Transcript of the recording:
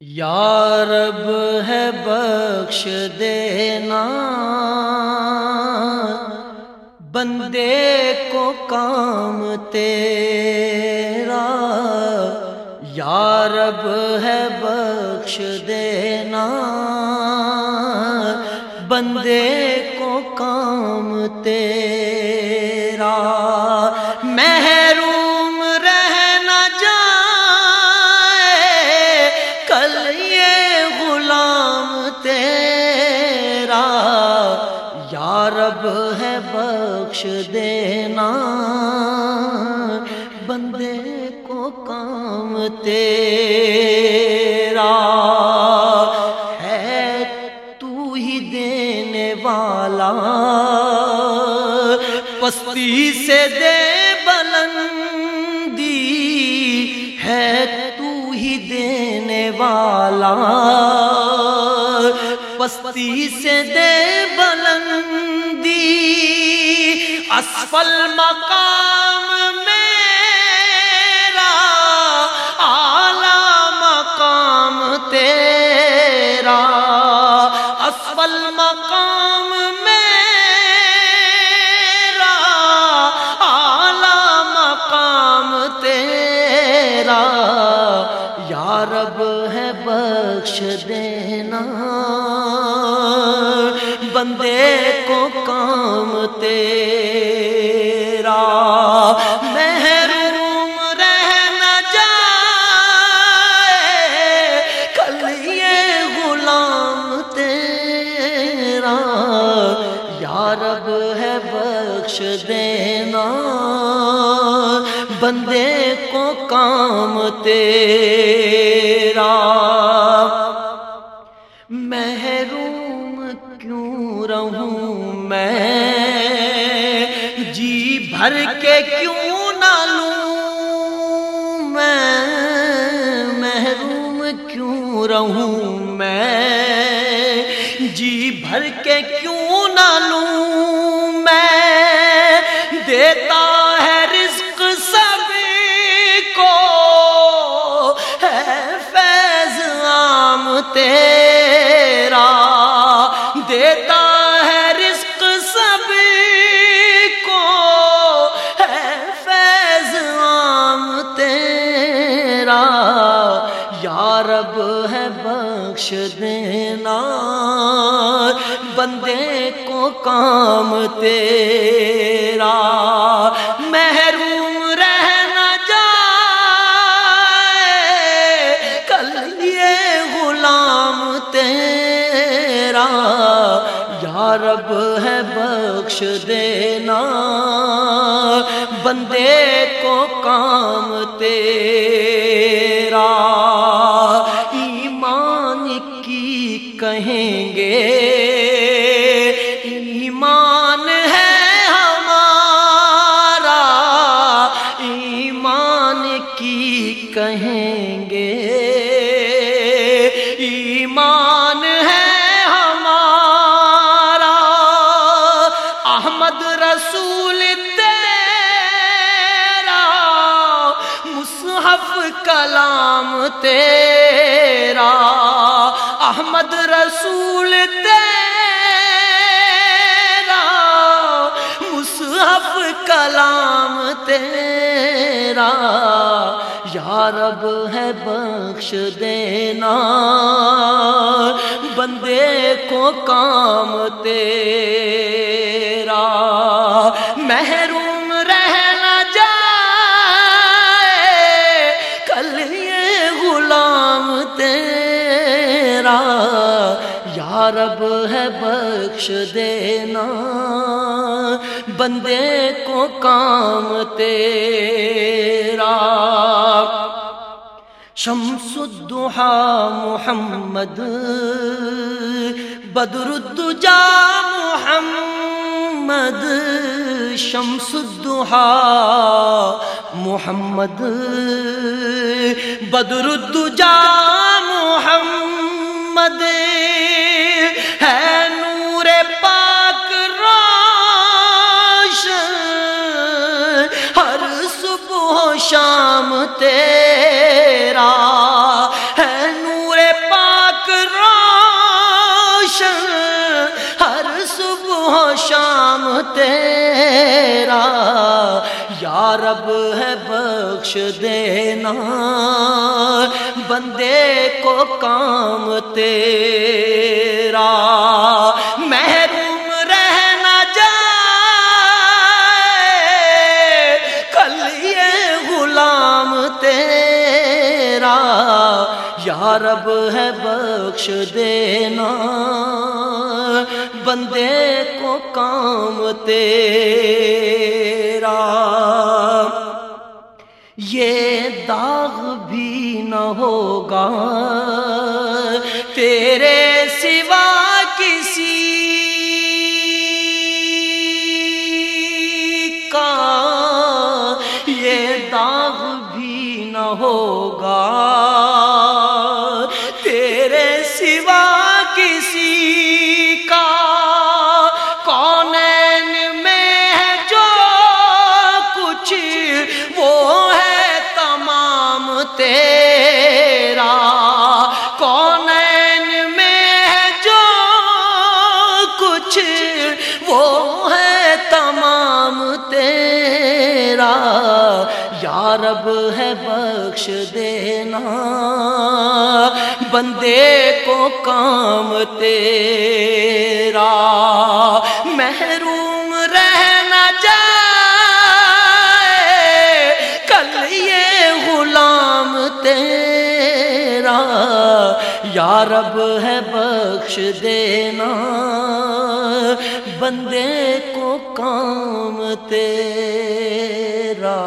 یا رب ہے بخش دینا، بندے کو کام تیرا، یا رب ہے بخش دینا، بندے کو کام تیرا۔ بندے کو کام تیرا ہے، تو ہی دینے والا۔ پستی سے دے بلندی ہے، تو ہی دینے والا۔ پستی سے دے بلندی اسفل مقام میرا، اعلی مقام تیرا۔ اسفل مقام میرا، اعلی مقام تیرا۔ یا رب ہے بخش دینا۔ بندے کو کام تیرا۔ محروم رہنا جائے کل یہ غلام تیرا۔ یا رب ہے بخش دینا، بندے کو کام تیرا۔ رہوں میں؟ جی بھر کے کیوں نہ لوں میں؟ دیتا ہے رزق سبھی کو۔ ہے فیض عام تیرا۔ دیتا ہے رزق سبھی کو۔ ہے فیض عام تیرا۔ یا رب بخش دینا، بندے کو کام تیرا، محروم رہنا جائے، کل یہ غلام تیرا۔ یا رب ہے بخش دینا، بندے کو کام تیرا۔ کہیں گے۔ ایمان ہے ہمارا، ایمان کی کہیں گے۔ ایمان ہے ہمارا، احمد رسول تیرا، مصحف کلام تیرا۔ احمد رسول تیرا، مصحف کلام تیرا۔ یا رب ہے بخش دینا، بندے کو کام تیرا۔ محروم یا رب ہے بخش دینا، بندے کو کام تیرا۔ شمس الدحا محمد، بدر الدجا محمد۔ شمس الدحا محمد، بدر الدجا محمد۔ تیرا یا رب ہے بخش دینا بندے کو کام تیرا۔ رب ہے بخش دینا۔ بندے کو کام تیرا۔ یہ داغ بھی نہ ہوگا۔ تیرے سوا کسی کا یہ داغ بھی نہ ہوگا۔ وہ ہے تمام تیرا۔ کون میں ہے جو کچھ، وہ ہے تمام تیرا۔ یا رب ہے بخش دینا، بندے کو کام تیرا۔ یا رب ہے بخش دینا بندے کو کام تیرا۔